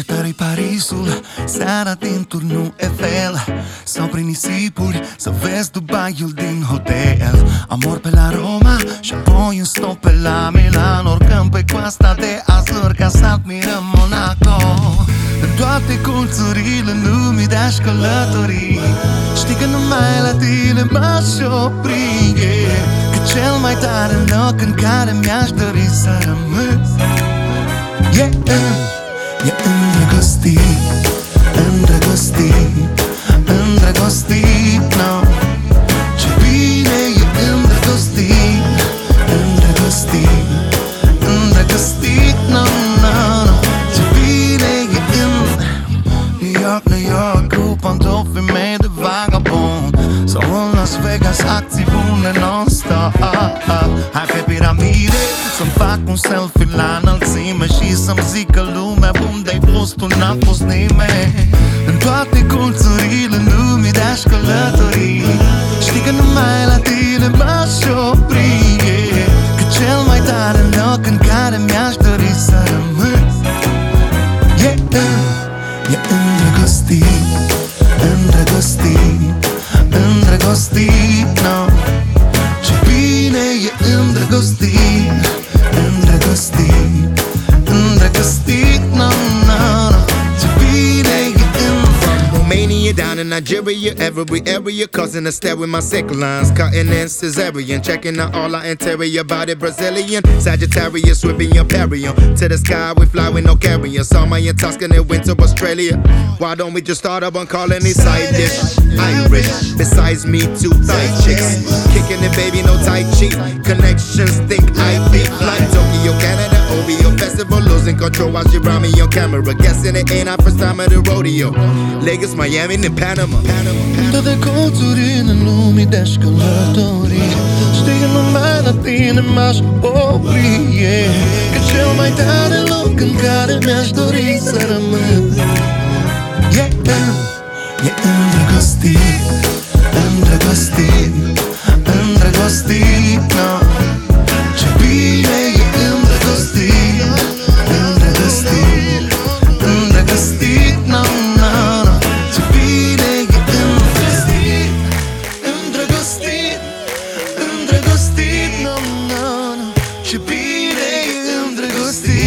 Cercetării Parisul Seara din turnul Eiffel. Sau prin nisipuri Să vezi Dubaiul din hotel. Amor pe la Roma Și apoi un stop pe la Milan. Oricăm pe coasta de Azur Ca să admirăm Monaco. În toate colțurile lumii de-aș călători. Știi că numai la tine m-aș opri yeah. Că cel mai tare loc în care mi-aș dori să rămân Yeah E îndrăgostit, îndrăgostit, îndrăgostit, no. Ce bine e îndrăgostit, îndrăgostit, îndrăgostit, no, no, no. Ce bine e în New York, New York, cu pantofi mei de vagabond. Sau în Las Vegas, acții bune non-stop. Hai pe piramide, să-mi fac un selfie la înălțime Și să-mi zică lumea unde-ai fost, tu n-a fost nimeni. În toate colțurile lumii de-aș călători. Știi că numai la tine m-aș opri yeah. Că cel mai tare loc în care mi-aș dori să rămân Yeah, e îndrăgostit, îndrăgostit, îndrăgostit, no. Ce bine e îndrăgostit, îndrăgostit, Romania down in Nigeria, every area causing a stare with my sick lines, cutting in cesarean, checking out all our interior body Brazilian, Sagittarius whipping your perium to the sky. We fly with no carrier. My in Tuscany, went to Australia. Why don't we just start up on calling these side dish Irish? Besides me, two tight chicks, kicking it, baby, no tight cheap connections. Think I be like Tokyo, Canada, OVO in control while she brought me on camera. Guessing it ain't our first time at a rodeo. Lagos, Miami, and Panama. Toate colțurile lumii de-aș călători Știi numai la tine m-aș opri. Că cel mai tare loc în care mi-aș dori să rămân E în, e îndrăgostit, îndrăgostit, îndrăgostit no. drăgostit